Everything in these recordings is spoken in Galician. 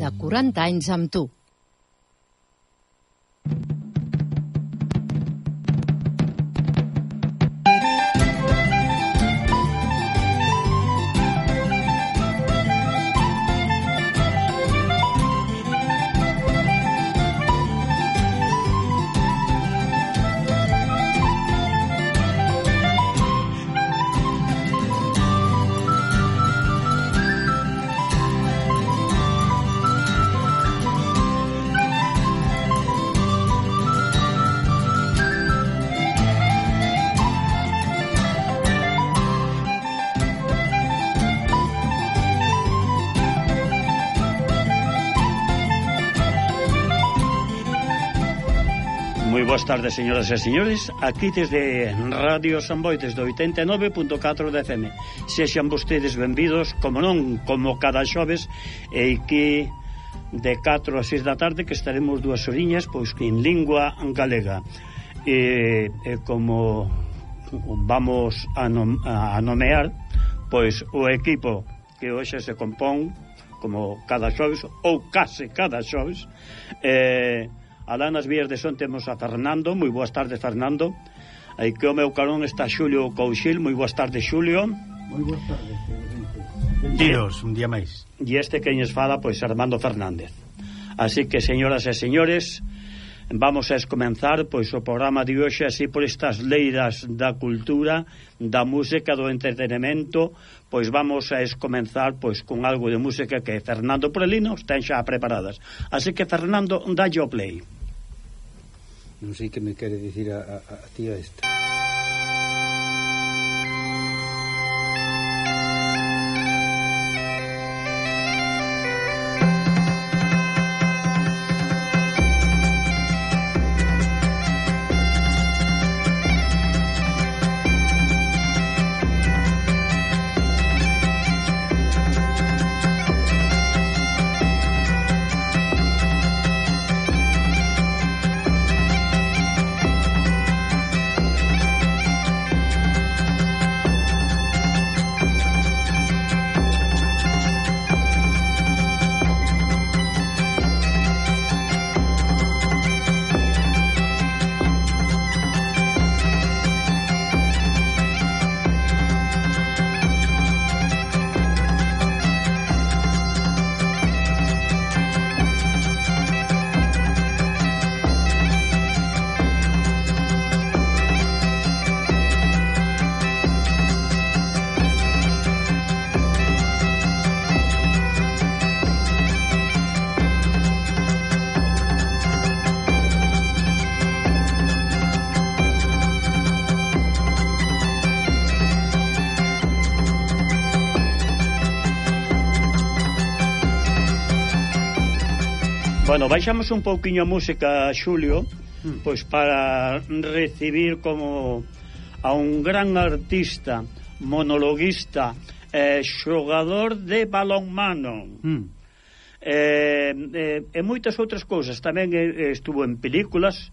de 40 anys amb tu. boas tardes, señoras e señores, aquí desde Radio Samboites do 89.4 de FM. Sexan vostedes benvidos, como non, como cada xoves, e que de 4 a 6 da tarde que estaremos dúas oriñas, pois que en lingua galega. E, e como vamos a, nom, a nomear, pois o equipo que hoxe se compón, como cada xoves, ou case cada xoves, eh, Alá nas vías de son temos a Fernando, moi boas tardes Fernando. Aí que o meu carón está Xulio Couchil, moi boas tardes Xulio. Moi boas tardes. Dios, un día máis. E este que nos fala pois Armando Fernández. Así que señoras e señores, vamos a escomenzar pois o programa de hoxe así por estas leiras da cultura, da música, do entretenimento, pois vamos a escomenzar pois con algo de música que Fernando Prelino ten xa preparadas. Así que Fernando, dalle o play. Non sei que me quere dicir a, a, a tía esta. Bueno, baixamos un pouquiño a música, Xulio, mm. pois para recibir como a un gran artista, monologuista, eh, xogador de balonmano. Mm. Eh, eh, e moitas outras cousas tamén eh, estuvo en películas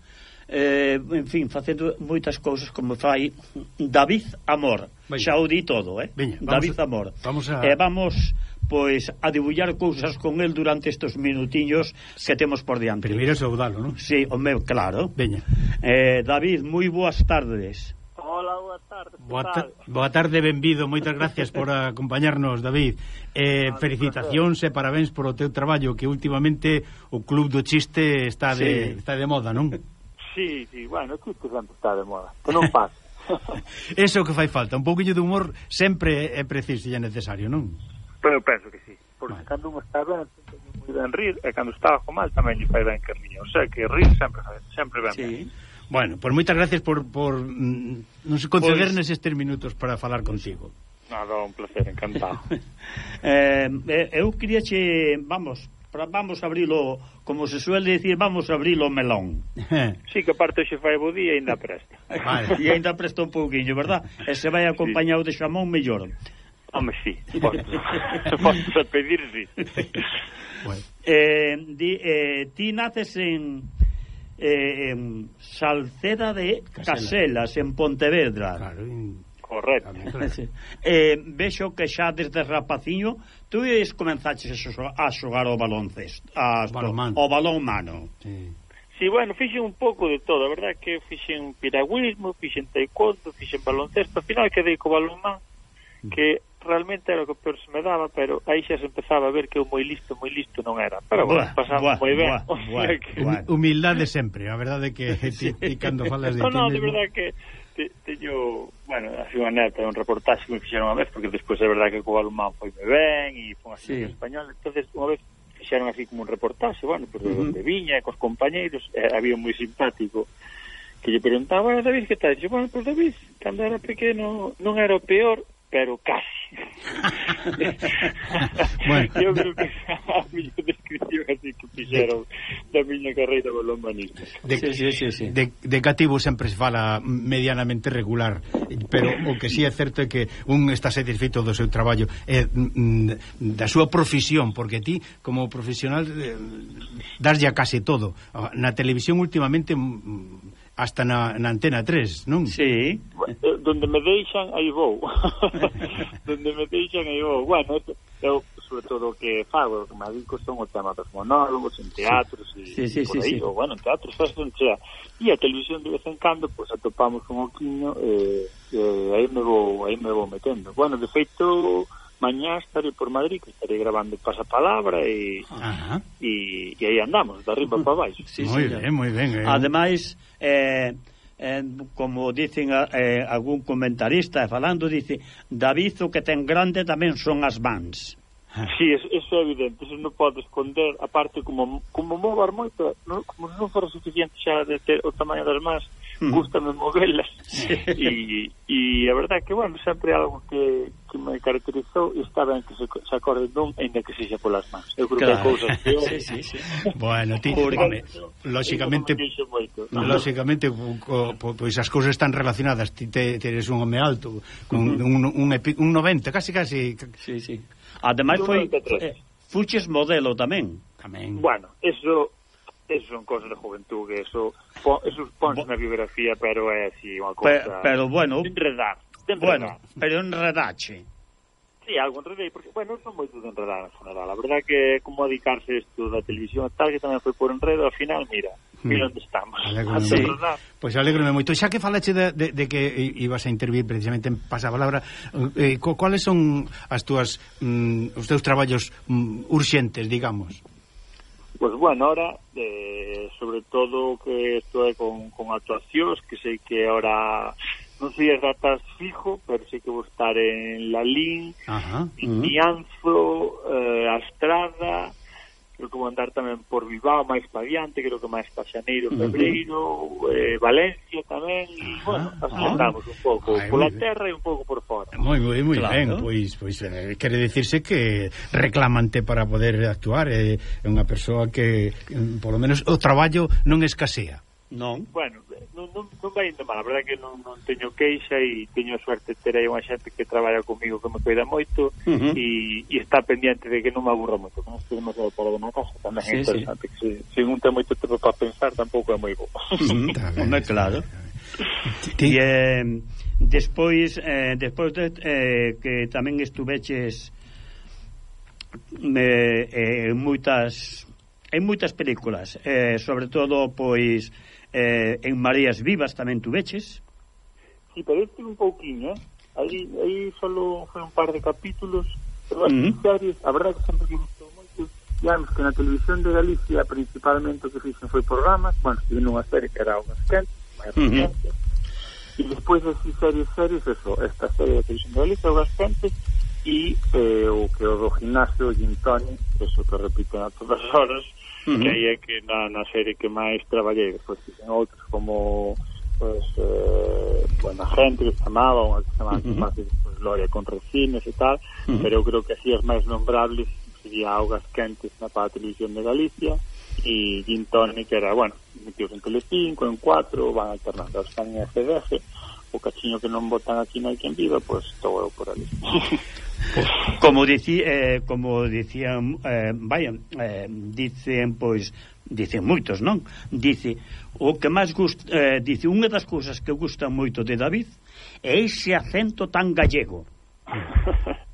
eh, en fin, facendo moitas cousas como fai David Amor Veña. xa o di todo, eh? Veña, David a, Amor vamos a... eh, vamos pois a debullar cousas con el durante estes minutiños que temos por diante. Primeiro saudalo, non? Sí, o meu, claro. Veña. Eh, David, moi boas tardes. Hola, boa tarde. Boa, ta boa tarde, benvido. Moitas gracias por acompañarnos, David. Eh, vale, felicitacións e parabéns por o teu traballo que últimamente o Club do Chiste está de sí. está de moda, non? Sí, sí, bueno, o Club sempre está de moda. Que non pasa. Eso que fai falta, un pouquinho de humor sempre é preciso e é necesario, non? Pero eu penso que sí. Porque vale. cando un está ben, moi ben rir, e cando está bajo mal tamén lle fai ben camiño. O sea, que rir sempre, sempre ben. Sí. Ben. Bueno, pues moitas gracias por, por mm, non se concedernes pois... estes minutos para falar contigo. Nada, un placer, encantado. Eh, eh, eu queria che, vamos, pra, vamos abrilo, como se suele decir, vamos abrilo melón. sí, que parte xe fai bo día e ainda presta. Vale. e ainda presta un pouquinho, verdad? E se vai acompañado sí. de xamón, mellor. Home, sí, posso, posso pedir, sí. Bueno. Eh, di, eh, ti naces en, eh, en Salceda de Caselas, Caselas en Pontevedra. Claro, en... Correcto. Sí. Eh, vexo que xa desde rapaciño tú es comenzaches a xogar o baloncesto, a, Balonmano. o balón mano. Sí. Sí, bueno, fixen un pouco de todo, a verdad que fixen piragüismo, fixen taekwondo, fixen baloncesto, ao final quedei co balonmán, que realmente era o que peor se me daba, pero aí xa se empezaba a ver que eu moi listo, moi listo non era. Pero bueno, pasamos moi ben. Boa, buah, que... Humildade sempre, a verdade que ti, ti, cando falas de no, ti No, de verdade que te, teño, bueno, así unha neta, un reportaxe que me fixeron unha vez, porque despois é verdade que co Balumán foi moi ben, e foi así sí. en español, entonces unha vez fixeron así como un reportaxe, bueno, pues, uh -huh. donde viña, cos compañeiros, eh, había moi simpático, que lle preguntaba, bueno, David, que tal? Dixo, bueno, pues David, cando era pequeno non era o peor, pero casi. bueno. Eu creo que a mellor descripción así que fixeron da miña carreira balonmanista. De, sí, sí, sí, sí. de, de cativo sempre se fala medianamente regular, pero o que sí é certo é que un está satisfeito do seu traballo e eh, mm, da súa profesión, porque ti como profesional eh, daslle a case todo. Ah, Na televisión últimamente mm, hasta na, na Antena 3, non? Sí. Eh, donde me deixan, aí vou. Donde me deixan, aí vou. Bueno, eu, sobre todo, o que fago, o que me adico son o tema dos monólogos, en teatros, sí. e sí, sí, por sí, aí, sí. ou, bueno, en teatros, faz onde sea. E a televisión de vez en cando, pois, pues, atopamos un oquiño, e, eh, e eh, aí me vou, aí me vou metendo. Bueno, de feito mañá estaré por Madrid que estaré grabando pasapalabra e e, e aí andamos de arriba para baixo sí, moi ben, moi ben eh. ademais eh, eh, como dicen eh, algún comentarista falando dice David o que ten grande tamén son as vans Sí, eso, eso é evidente, eso non pode esconder, aparte como como mover moito, non, como non for suficiente xa de ter o tamaño das mans, gustame movelas e, e a verdade que, bueno, sempre algo que, que me caracterizou e está ben que se, se acorde dun ainda que sexa polas mans eu creo claro. que hai cousas que eu sí, sí, sí. bueno, ti, Porque, home, lóxicamente lóxicamente pois as cousas están relacionadas. Ti te, teres un home alto con un, un, un, un 90, casi casi. Sí, sí. ademais foi eh, fuches modelo tamén tamén bueno, eso Esas son cosas de juventud, que eso, eso ponse na biografía, pero é así unha cosa... Pero, pero bueno... De enredar, de enredar. Bueno, pero enredache. Sí, algo enredei, porque, bueno, non moito de enredar, general. A verdad que como dedicarse isto da televisión tal, que tamén foi por enredo, ao final, mira, hmm. mira onde estamos. Sí. Pois pues alegrome moito. Xa que falache de, de, de que ibas a intervir precisamente en pasapalabra, eh, co, cuáles son as túas mm, os teus traballos mm, urxentes, digamos? Pues, bueno, ahora, eh, sobre todo que estou con, con actuacións, que sei que ahora non sei ratas fijo, pero sei que vou estar en Lalín, Indianzo, eh, Astrada, creo que vou andar tamén por Bilbao máis pa diante, creo que máis pa Xaneiro, Febreiro, uh -huh. eh, Valencia tamén, e, bueno, así ah, andamos un pouco Ay, pola terra e un pouco por fora. Moi, moi, moi claro. ben, pois, pois eh, quere dicirse que reclamante para poder actuar é eh, unha persoa que, mm, eh, polo menos, o traballo non escasea. Non. Bueno, non, non, non vai indo mal, a verdade que non, non teño queixa e teño a suerte de ter aí unha xente que traballa comigo que me cuida moito uh -huh. e, e está pendiente de que non me aburra moito, que non estou demasiado para unha casa, tamén sí, é interesante, sí. que se, se un ten moito tempo para pensar tampouco é moi bo. Mm, Home, claro. E eh, despois, eh, despois de, eh, que tamén estuveches eh, eh, moitas en moitas películas, eh, sobre todo pois eh, en Mareas Vivas tamén tuveches. Sí, pero este un pouquiño, eh? Aí, aí solo foi un par de capítulos, pero as uh -huh. series, a verdade que sempre que gustou moito, digamos que na televisión de Galicia principalmente o que fixen foi programas, bueno, que nunha serie que era o esquente, uh -huh. e despois así series, series, eso, esta serie de televisión de Galicia, o Gascante, e eh, o que o do gimnasio, o Gintoni, eso que repiten a todas as horas, -huh. que aí é que na, na serie que máis traballei despois en outros como pues, eh, buena gente que se chamaba unha que se chamaba uh -huh. Pues, Gloria contra os e tal uh -huh. pero eu creo que así as máis nombrables sería Augas Quentes na para a televisión de Galicia e Gin Tonic era, bueno, metidos en Telecinco, en 4, van alternando, están en FDF, o cachiño que non votan aquí no hai quen viva, pois pues, todo eu por ali. como dicía eh, como dicían eh, vaya, eh, dicen pois dicen moitos, non? Dice o que máis gust, eh, dice unha das cousas que gusta moito de David é ese acento tan gallego.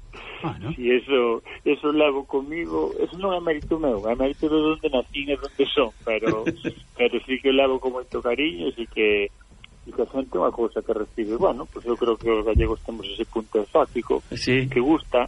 Ah, ¿no? Si eso, eso levo comigo, eso non é mérito meu, é mérito de onde nacín e onde son, pero pero sí que levo con moito cariño, así que e que a xente unha cousa que recibe. Bueno, pois pues eu creo que os gallegos temos ese punto exótico sí. que gusta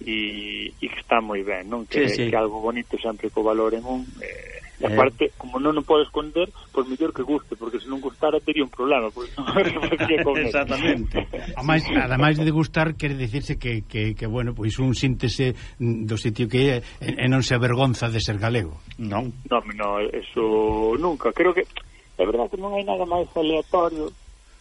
e, e que está moi ben non que, sí, sí. que algo bonito sempre co valor en un eh, e eh. aparte, como non o podes esconder pois mellor que guste, porque se non gustara tería un problema porque non exactamente. Ademais, ademais de gustar quere dicirse que, que, que bueno, pois un síntese do sitio que eh, é e, e non se avergonza de ser galego. Non, non, no, eso nunca. Creo que é verdade que non hai nada máis aleatorio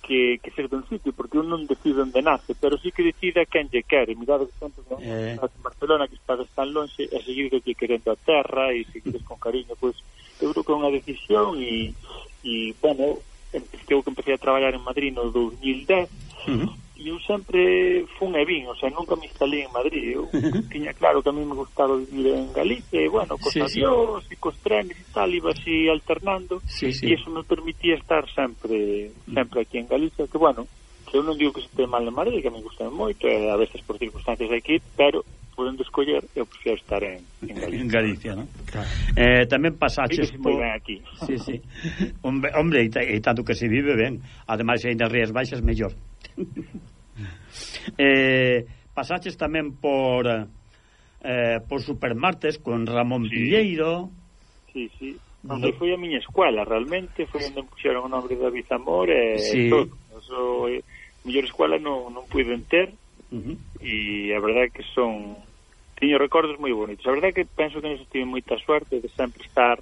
que, que ser dun sitio, porque un non decide onde nace, pero sí que decide a quen lle quere. Mirad que tantos non eh. en Barcelona, que estás tan longe, e seguir que querendo a terra, e seguires con cariño, pois, pues, eu creo que é unha decisión, e, e bueno, eu que empecé a traballar en Madrid no 2010, uh -huh e eu sempre fun e vin, o sea, nunca me instalei en Madrid, eu tiña claro que a mí me gustaba vivir en Galicia, e bueno, cos sí, avións sí. e cos trenes e tal, iba así alternando, sí, sí. e iso me permitía estar sempre sempre aquí en Galicia, que bueno, eu non digo que se este mal en Madrid, que me gusta moito, e a veces por circunstancias aquí, pero podendo escoller, eu prefiro estar en, en Galicia. En Galicia, non? Claro. Eh, tamén pasaches sí, por... aquí. Sí, sí. Hombre, hombre e, e tanto que se vive ben. Ademais, aí nas Rías Baixas, mellor. eh, pasaches tamén por eh, por Supermartes con Ramón sí. Villeiro. Sí, sí. Onde foi a miña escola, realmente, foi onde puxeron o nome de David Amor e eh, sí. todo. Eso, eh, mellor escola non, non puiden ter, Uh -huh. e a verdade é que son teño recordos moi bonitos. A verdade é que penso que non tive moita suerte de sempre estar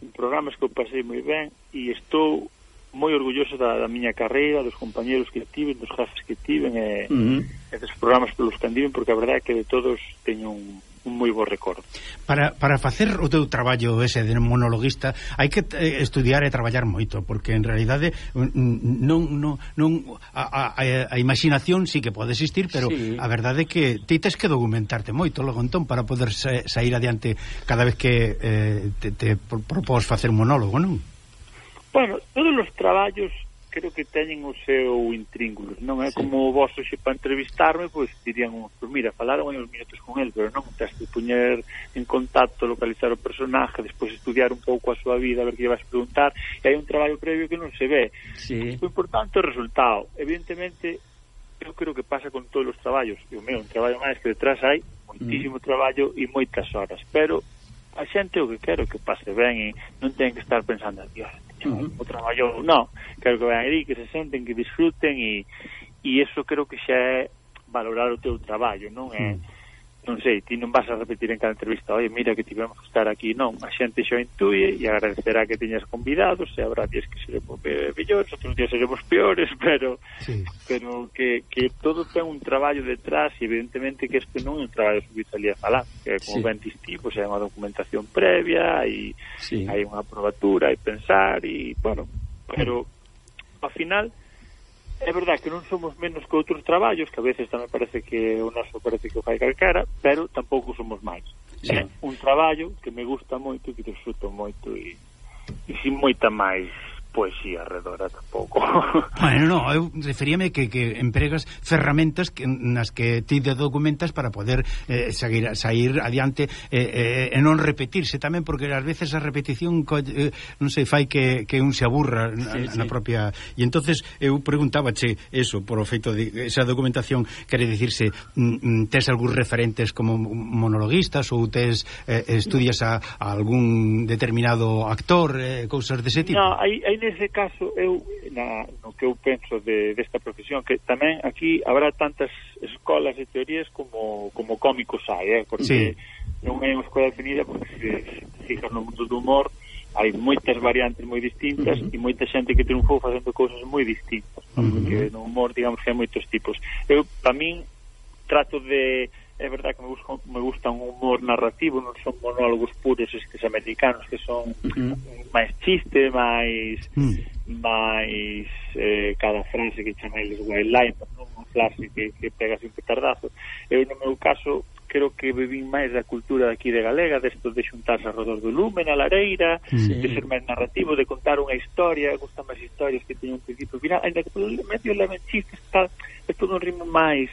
en programas que eu pasei moi ben e estou moi orgulloso da, da miña carreira, dos compañeros que tive, dos jefes que tiven e, uh -huh. e dos programas pelos que andiven, porque a verdade é que de todos teño un un moi bo recordo. Para, para facer o teu traballo ese de monologuista hai que eh, estudiar e traballar moito, porque en realidade mm, mm, non, non, non a, a, a imaginación sí que pode existir, pero sí. a verdade é que ti tes que documentarte moito logo entón para poder sa, sair adiante cada vez que eh, te, te propós facer monólogo, non? Bueno, todos os traballos creo que teñen o seu intríngulo, non é sí. como vos hoxe para entrevistarme, pois dirían uns, pues, mira, falaron hai uns minutos con el, pero non tens que puñer en contacto, localizar o personaje, despois estudiar un pouco a súa vida, a ver que lle vas preguntar, e hai un traballo previo que non se ve. Sí. O importante é o resultado. Evidentemente, eu creo que pasa con todos os traballos, e o meu, un traballo máis que detrás hai moitísimo mm. traballo e moitas horas, pero a xente o que quero que pase ben e non ten que estar pensando, Dios, o o traballou, non. Quero que vean aí, que se senten, que disfruten e, e eso creo que xa é valorar o teu traballo, non é non sei, ti non vas a repetir en cada entrevista, oye, mira que tivemos que estar aquí, non, a xente xo intuye e agradecerá que teñas convidados, e habrá días que seremos mellores, outros días seremos peores, pero sí. pero que, que todo ten un traballo detrás e evidentemente que este non é un traballo subirse ali a falar, que como sí. ben distí, pois é unha documentación previa e sí. hai unha aprobatura e pensar e, bueno, pero ao final é verdad que non somos menos que outros traballos, que a veces tamén parece que o noso parece que o fai calquera, pero tampouco somos máis. Sí. É un traballo que me gusta moito e que disfruto moito e, e sin moita máis poesía redora tampouco. Bueno, no, eu referíame que, que empregas ferramentas que, nas que ti de documentas para poder eh, seguir, sair adiante eh, eh, e non repetirse tamén, porque ás veces a repetición co, eh, non sei, fai que, que un se aburra na, sí, sí. na propia... E entonces eu preguntábache eso, por o feito de esa documentación, quere dicirse mm, mm, tes algúns referentes como monologuistas ou tes eh, estudias a, a algún determinado actor, eh, cousas dese tipo? No, aí, hai nese caso eu na, no que eu penso de, desta profesión que tamén aquí habrá tantas escolas e teorías como, como cómicos hai, eh? porque sí. non é unha escola definida porque se, se fijas no mundo do humor hai moitas variantes moi distintas uh -huh. e moita xente que triunfou facendo cousas moi distintas uh -huh. porque no humor digamos que hai moitos tipos eu para min trato de é verdad que me, busco, me gusta un humor narrativo, non son monólogos puros estes americanos que son uh -huh. máis chiste, máis uh -huh. máis eh, cada frase que chama eles guideline, non? un frase que, que pega sin petardazo. Eu no meu caso creo que bebín máis da cultura aquí de Galega, desto de xuntarse a redor do lume, na lareira, sí. de ser máis narrativo, de contar unha historia, gustan máis historias que teñen un principio final, ainda que polo medio leven chistes, tal, é todo un ritmo máis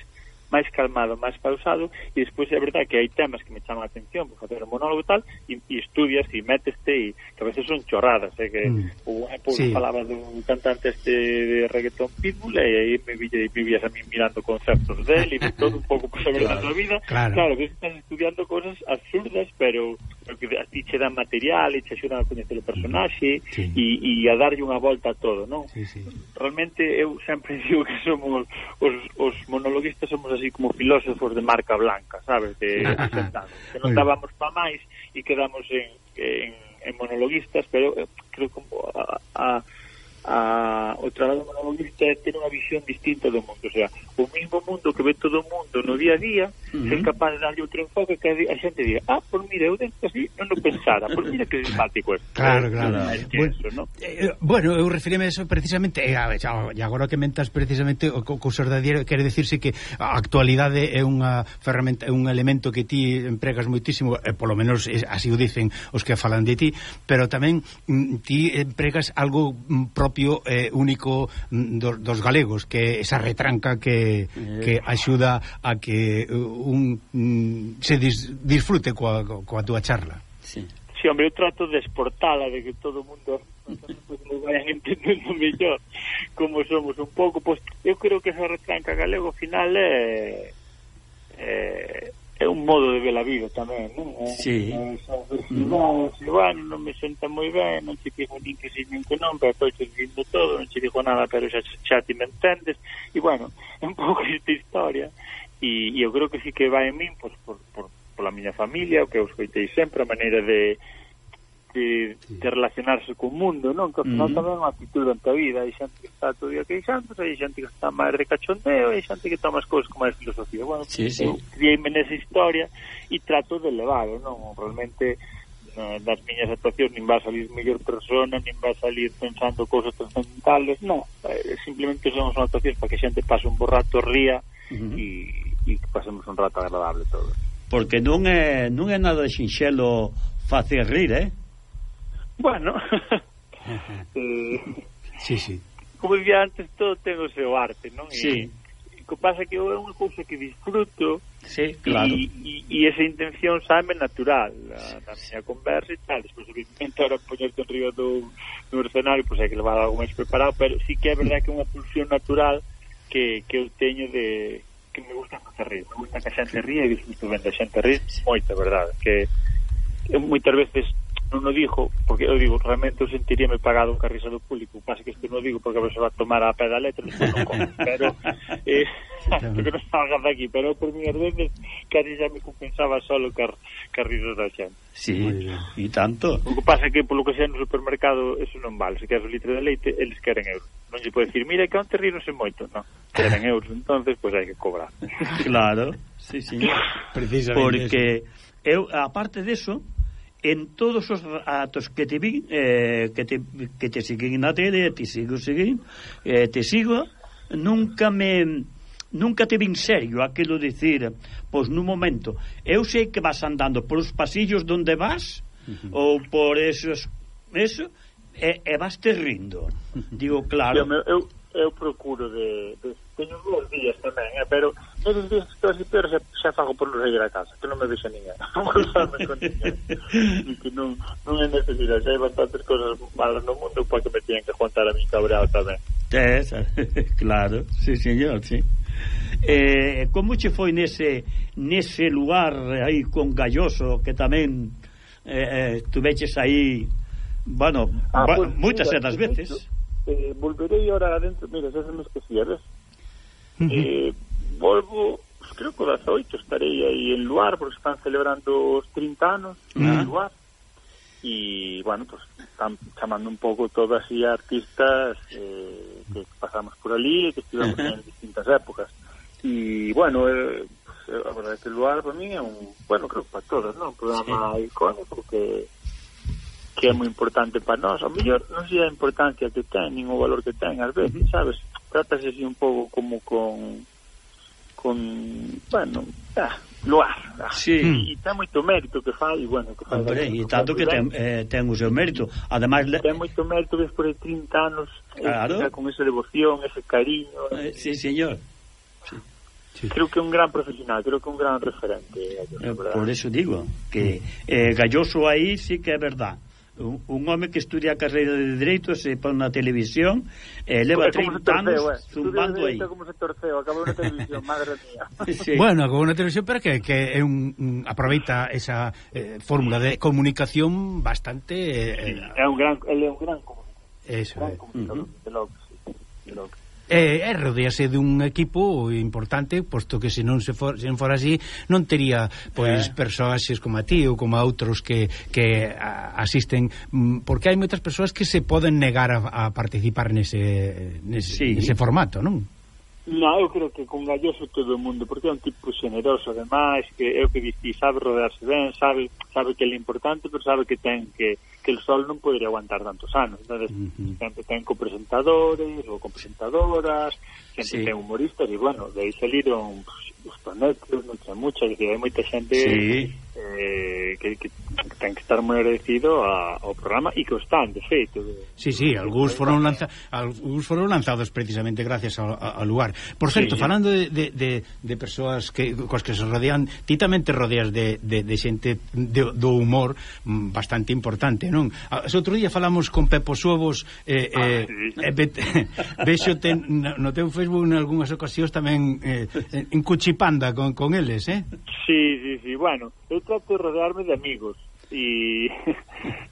máis calmado, máis pausado, e despois é verdade que hai temas que me chaman a atención por facer un monólogo e tal, e, e estudias e meteste, e que a veces son chorradas, eh, que mm. o Apple sí. falaba dun cantante este de reggaeton Pitbull, e aí me, vi, me vías a mí mirando conceptos dele e todo un pouco para saber claro, da vida, claro, claro que estás estudiando cosas absurdas, pero que a ti che dan material e che axudan a coñecer o personaxe mm. sí. e, e a darlle unha volta a todo, non? Sí, sí. Realmente eu sempre digo que somos os, os monologuistas somos así como filósofos de marca blanca, sabes, de, de que non dábamos pa máis e quedamos en, en, en monologuistas, pero eh, creo que a, a a, o traballo monologuista é ter unha visión distinta do mundo, o sea, o mismo mundo que ve todo o mundo no día a día, uh -huh. ser capaz de darlle outro enfoque que a xente diga, ah, por mira, eu dentro así non o pensara, por mira que simpático é. Claro, claro. claro. Bueno, eso, ¿no? eh, bueno, eu refirime a eso precisamente, eh, e eh, agora que mentas precisamente o curso da diario, quere decirse que a actualidade é unha ferramenta, é un elemento que ti empregas moitísimo, e polo menos así o dicen os que falan de ti, pero tamén mm, ti empregas algo mm, propio propio eh, único mm, dos, dos galegos que esa retranca que, eh. que axuda a que eh, un mm, se dis, disfrute coa, coa túa charla sí. sí, hombre, eu trato de exportala de que todo o mundo vayan entendendo mellor como somos un pouco pois pues, eu creo que esa retranca galego final é, é é un modo de ver a vida tamén, non? Sí. é, universidade, se van, non me senta moi ben, non te digo nin que si, nin que non, pero estou dicindo todo, non te dixo nada, pero xa, xa ti me entendes, e bueno, é un pouco esta historia, e, e eu creo que sí que vai en min, pois, por, por, pola miña familia, o que eu escoitei sempre, a maneira de de, de relacionarse co mundo, non? Que ao final uh -huh. tamén é unha actitud ante a vida, hai xente que está todo día queixándose, hai xente que está máis de cachondeo, hai xente que toma as cousas con máis filosofía. Bueno, sí, sí. eu criei-me nesa historia e trato de levar, non? Realmente eh, nas miñas actuacións nin va a salir mellor persona, nin va a salir pensando cousas transcendentales, non, eh, simplemente somos unha actuación para que a xente pase un borrato ría e uh -huh. E, e pasemos un rato agradable todos. Porque non é non é nada xinxelo facer rir, eh? Bueno, eh, sí, sí. como dicía antes, todo ten o seu arte, non? Sí. E, o que pasa que é unha cousa que disfruto sí, claro. e, e, e esa intención sabe natural a, na miña conversa e tal despois evidentemente ahora poñerte en río do, do escenario pois pues, hai que levar algo máis preparado pero sí que é verdade que é unha pulsión natural que, que eu teño de que me gusta facer rir me gusta que a xente ríe e disfruto ben da xente rir moita, verdade que moitas veces non o digo, porque eu digo, realmente eu sentiríame pagado un carrizo do público, pasa que isto non o digo porque a persoa va a tomar a pé da letra, non como, pero eh, que non salgas de aquí, pero por minhas veces casi xa me compensaba solo car, carrizos da xente. Sí, e tanto. O que pasa é que polo que sea no supermercado eso non vale, se queres un litro de leite, eles queren euros. Non se pode dicir, mira que onte rironse moito, non, queren euros, entonces pois pues, hai que cobrar. Claro, sí, sí. Precisamente Porque eso. eu, aparte de eso, en todos os atos que te vi, eh, que, te, que te siguen na tele, te sigo seguindo, eh, te sigo, nunca me nunca te vin serio aquilo dicir, pois nun momento, eu sei que vas andando polos pasillos donde vas, uh -huh. ou por esos, eso, e, e vas te rindo. Digo, claro... Eu, eu, eu procuro de, de... Teño dous días tamén, eh, pero Eles dicen que os limperos xa fago por luz da casa, que non me deixa ninguén. e que non, non é necesidade, xa hai bastantes cosas malas no mundo para que me teñen que aguantar a mi cabreado tamén. Esa, claro, sí señor, sí. Eh, como che foi nese, nese lugar aí con Galloso que tamén eh, eh, tuveches aí bueno, ah, pues, moitas das veces eh, volverei ahora adentro mira, xa se me esquecía ves? -huh. eh, volvo pues, creo que o 18 estarei aí en Luar porque están celebrando os 30 anos uh -huh. en Luar e bueno, pues están chamando un pouco todas as artistas eh, que pasamos por ali e que estivemos uh -huh. en distintas épocas e bueno eh, pues, a verdade que Luar para mí é un bueno, creo que para todos, non? un programa sí. icónico que que é moi importante para nós, ao mellor non sei a importancia que ten, nin o valor que ten, ás veces, sabes? trátase así un pouco como con con, bueno, ah, luar. Sí. E hmm. ten moito mérito que fai, bueno, que fai. Hombre, e tanto que ten, eh, ten o seu mérito. Ademais ten moito mérito ves por 30 anos eh, claro. eh, con esa devoción, ese cariño. Eh, sí, señor. Sí. Creo que é un gran profesional, creo que é un gran referente Galloso, eh, Por eso digo que eh, Galloso aí sí que é verdad un, un home que estudia a carreira de Dereito se pon na televisión e eh, leva 30 torceu, anos eh? zumbando aí. Como se torceu, acabou na televisión, madre mía. Sí. Bueno, acabou na televisión, pero que, que é un, un aproveita esa eh, fórmula de comunicación bastante... Eh, é un gran, ele é un gran comunicador. Eso, gran eh. comunicador uh -huh. de sí, De logo e, e rodease dun equipo importante, posto que se non se for, se non for así, non tería pois eh. persoaxes como a ti ou como a outros que, que a, asisten, mm, porque hai moitas persoas que se poden negar a, a participar nese, nese, sí. nese formato, non? No, eu creo que con Galloso todo o mundo, porque é un tipo xeneroso, ademais, que é o que dixi, sabe rodearse ben, sabe sabe que é importante, pero sabe que ten que que el sol non podería aguantar tantos anos. Entonces, uh -huh. sempre ten co presentadores ou co presentadoras, sempre sí. ten humoristas e bueno, de aí saliron pues, os planetas, mucha, mucha, que hai moita xente sí. eh, que, que ten que estar moi agradecido a, ao programa e que o están, de feito. De, sí, sí, algúns foron lanza, algúns foron lanzados precisamente gracias ao, ao lugar. Por certo, sí. falando de, de, de, de persoas que cos que se rodean, ti tamén te rodeas de, de, de xente de do, do humor mm, bastante importante, non? O outro día falamos con Pepo Suovos eh, eh, ah, eh, sí. eh, bet, vexo ten, no teu Facebook en algunhas ocasións tamén eh, en cuchipanda con, con eles, eh? Sí, sí, sí, bueno, eu trato de rodearme de amigos e,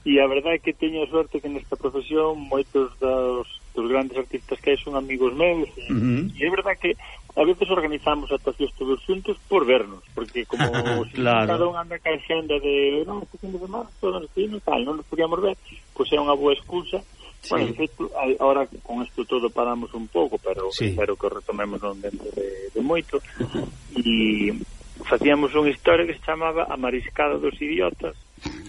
e a verdade é que teño a sorte que nesta profesión moitos dos, dos grandes artistas que hai son amigos meus e, uh -huh. e é verdade que a veces organizamos actuacións todos xuntos por vernos, porque como claro. cada un anda ca xenda de non, este fin de semana, todos nos tínhamos, tal, non nos podíamos ver, pois é unha boa excusa Sí. Bueno, feito, ahora con isto todo paramos un pouco, pero sí. espero que retomemos non dentro de, de moito. E facíamos unha historia que se chamaba A mariscada dos idiotas,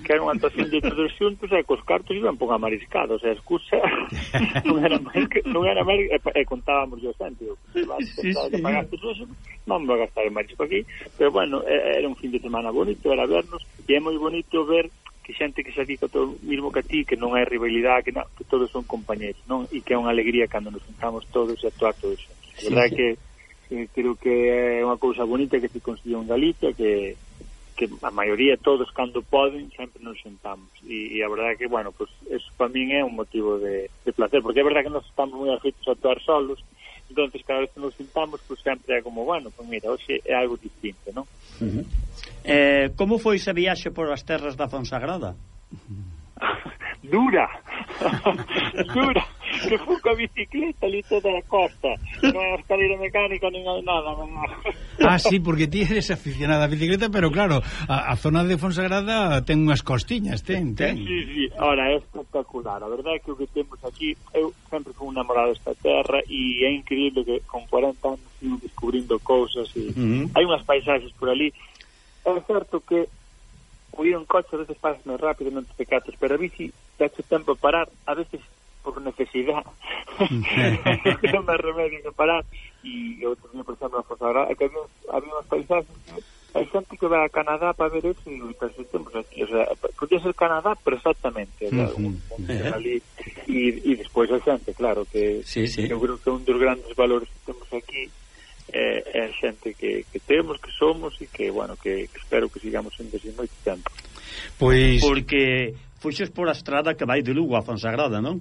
que era unha actuación de todos xuntos e cos cartos iban pon a mariscada, o sea, a excusa non era máis que, non era máis e, e contábamos yo xente, eu, pues, sí, sí. todos, non vou gastar en marisco aquí, pero bueno, era un fin de semana bonito, era vernos, e é moi bonito ver que xente que se dedica todo mismo que a ti, que non hai rivalidade, que, na, que todos son compañeros, non? E que é unha alegría cando nos juntamos todos e actuar todos. A verdade sí, sí. que eh, creo que é unha cousa bonita que se consiguió en Galicia, que que a maioría todos cando poden sempre nos sentamos e, e a verdade que, bueno, pues, eso para min é un motivo de, de placer porque é verdade que nos estamos moi afeitos a actuar solos entonces cada vez que nos sentamos pues, sempre é como, bueno, pues mira, hoxe é algo distinto non? Uh -huh. eh, como foi ese viaxe por as terras da Fonsagrada? dura dura que fui coa bicicleta ali toda a costa non é escalera mecánica nin hai nada non. ah, sí, porque ti eres aficionada á bicicleta pero claro, a, a zona de Fonsagrada ten unhas costiñas ten, ten. Sí, sí, ora, é espectacular a verdade é que o que temos aquí eu sempre fui enamorado desta terra e é increíble que con 40 anos sigo descubrindo cousas e uh -huh. hai unhas paisaxes por ali é certo que o ir en coche a veces pasas máis rápido non te catas, pero a bici dache tempo a parar, a veces por necesidade non me remedio que parar e outro día, por exemplo, pues, agora, que había, había unhas paisaxes que hai xente que vai a Canadá para ver eso e outras xente, pues, aquí, o sea, podía ser Canadá perfectamente uh -huh. un, un, ali, e, e despois a xente, claro que sí, sí. eu creo que un dos grandes valores que temos aquí eh, é, é xente que, que temos, que somos e que, bueno, que, que espero que sigamos sendo así moito tempo. Pois... Porque fuxes por a estrada que vai de Lugo a Fonsagrada, non?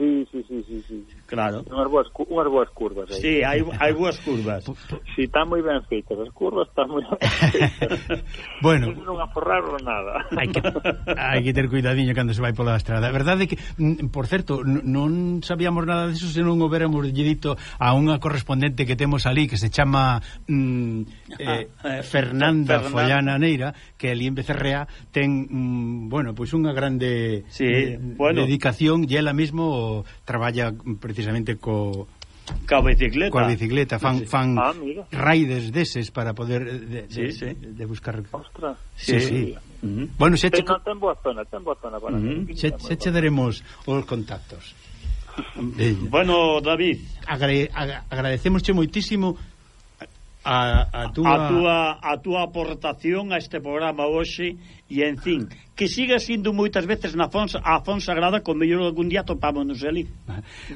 Sí, sí, sí, sí, sí. Claro. Unhas boas, unhas boas curvas aí. Sí, hai, hai boas curvas. Si, sí, están moi ben feitas, as curvas están moi ben feitas. bueno. Non aforraron nada. Hai que, hai que ter cuidadiño cando se vai pola estrada. A verdade é que, por certo, non sabíamos nada disso se non houbéramos dito a unha correspondente que temos ali que se chama mm, ah, eh, ah, eh, Fernanda, Fernanda Follana Neira, que ali en Becerrea ten, mm, bueno, pois pues unha grande sí, eh, bueno. dedicación e ela mesmo Traballa precisamente co Ca bicicleta. Coa bicicleta, fan, fan ah, mira. raides deses para poder eh, de, de, sí. de buscar... Ostras. Sí, sí. sí. Bueno, se che... Ten boa zona, ten boa zona para... se, -huh. Che daremos os contactos. bueno, David. Agra agradecemosche moitísimo a, a, túa... a, túa, a túa aportación a este programa hoxe e en fin, que siga sindo moitas veces na Fons, a Fons Sagrada con mellor algún día topámonos ali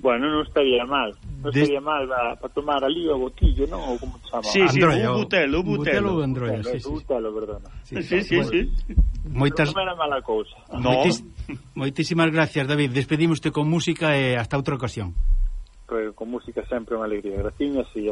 bueno, non estaría mal non De... estaría mal para tomar ali o botillo non? ou como se chama sí, sí, Androia, o butelo o butelo, o androia, sí, sí. butelo, perdona sí, sí, sí, sí. Moitas... Non era mala cousa no. Moitis... Moitísimas gracias, David despedimos con música e hasta outra ocasión Pues, con música sempre unha alegría. Graciñas e